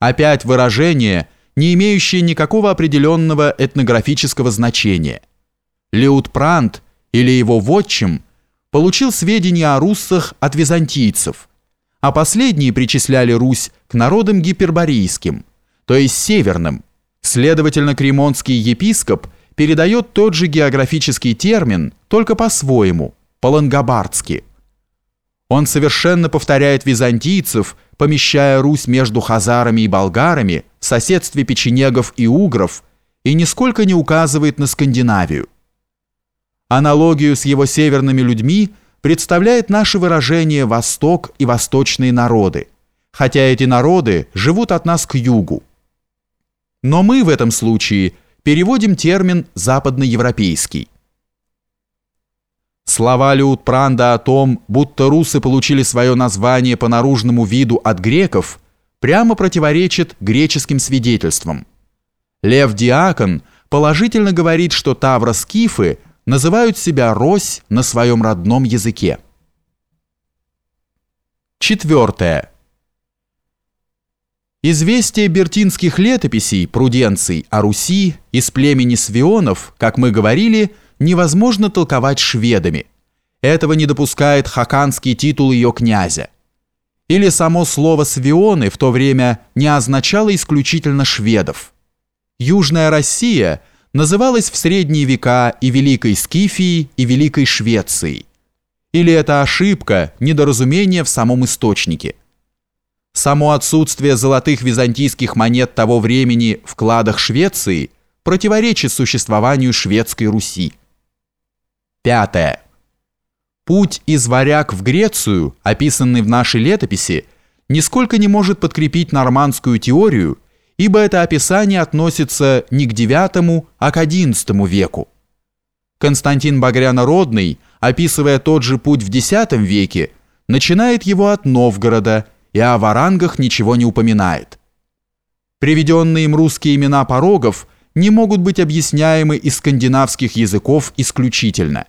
Опять выражение, не имеющее никакого определенного этнографического значения. Леутпрант или его вотчим получил сведения о руссах от византийцев, а последние причисляли Русь к народам гиперборейским, то есть северным. Следовательно, кремонский епископ передает тот же географический термин, только по-своему, по-лангобардски. Он совершенно повторяет византийцев, помещая Русь между хазарами и болгарами, в соседстве печенегов и угров, и нисколько не указывает на Скандинавию. Аналогию с его северными людьми представляет наше выражение «восток» и «восточные народы», хотя эти народы живут от нас к югу. Но мы в этом случае переводим термин «западноевропейский». Слова Леутпранда о том, будто русы получили свое название по наружному виду от греков, прямо противоречат греческим свидетельствам. Лев Диакон положительно говорит, что тавро-скифы называют себя Рось на своем родном языке. Четвертое. Известие бертинских летописей, пруденций о Руси из племени Свионов, как мы говорили, – невозможно толковать шведами. Этого не допускает хаканский титул ее князя. Или само слово «свионы» в то время не означало исключительно шведов. Южная Россия называлась в средние века и Великой Скифией, и Великой Швецией. Или это ошибка, недоразумение в самом источнике. Само отсутствие золотых византийских монет того времени в кладах Швеции противоречит существованию Шведской Руси. Пятое. Путь из Варяг в Грецию, описанный в нашей летописи, нисколько не может подкрепить нормандскую теорию, ибо это описание относится не к IX, а к XI веку. Константин Багрянородный, описывая тот же путь в X веке, начинает его от Новгорода и о варангах ничего не упоминает. Приведенные им русские имена порогов не могут быть объясняемы из скандинавских языков исключительно.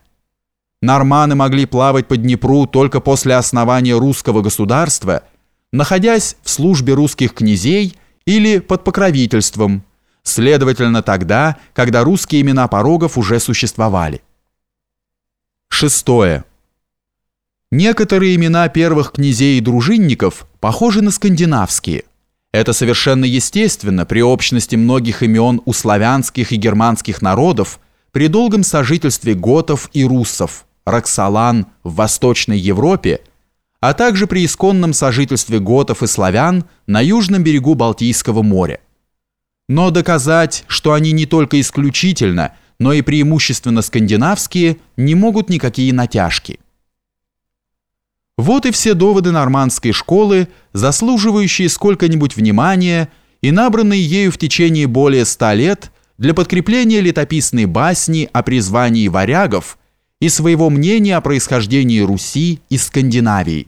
Норманы могли плавать по Днепру только после основания русского государства, находясь в службе русских князей или под покровительством, следовательно тогда, когда русские имена порогов уже существовали. Шестое. Некоторые имена первых князей и дружинников похожи на скандинавские. Это совершенно естественно при общности многих имен у славянских и германских народов при долгом сожительстве готов и руссов – Роксолан в Восточной Европе, а также при исконном сожительстве готов и славян на южном берегу Балтийского моря. Но доказать, что они не только исключительно, но и преимущественно скандинавские, не могут никакие натяжки. Вот и все доводы нормандской школы, заслуживающие сколько-нибудь внимания и набранные ею в течение более ста лет для подкрепления летописной басни о призвании варягов – и своего мнения о происхождении Руси из Скандинавии.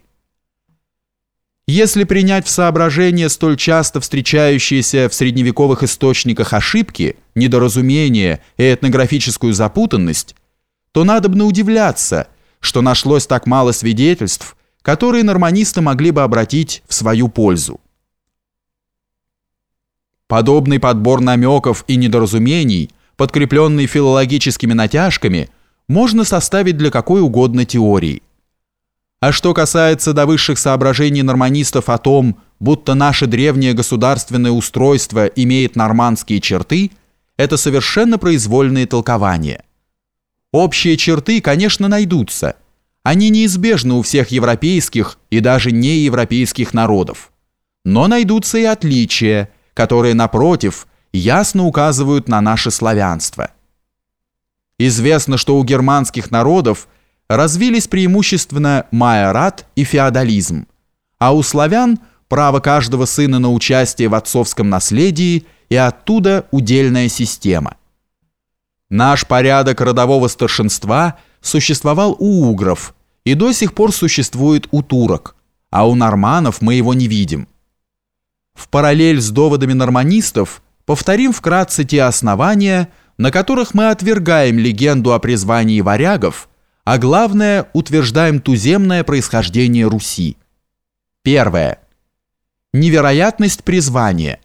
Если принять в соображение столь часто встречающиеся в средневековых источниках ошибки, недоразумения и этнографическую запутанность, то надобно удивляться, что нашлось так мало свидетельств, которые норманисты могли бы обратить в свою пользу. Подобный подбор намеков и недоразумений, подкрепленный филологическими натяжками – можно составить для какой угодно теории. А что касается до высших соображений норманистов о том, будто наше древнее государственное устройство имеет нормандские черты, это совершенно произвольные толкования. Общие черты, конечно, найдутся. Они неизбежны у всех европейских и даже неевропейских народов. Но найдутся и отличия, которые, напротив, ясно указывают на наше славянство – Известно, что у германских народов развились преимущественно майорат и феодализм, а у славян право каждого сына на участие в отцовском наследии и оттуда удельная система. Наш порядок родового старшинства существовал у угров и до сих пор существует у турок, а у норманов мы его не видим. В параллель с доводами норманистов повторим вкратце те основания, на которых мы отвергаем легенду о призвании варягов, а главное, утверждаем туземное происхождение Руси. Первое. невероятность призвания,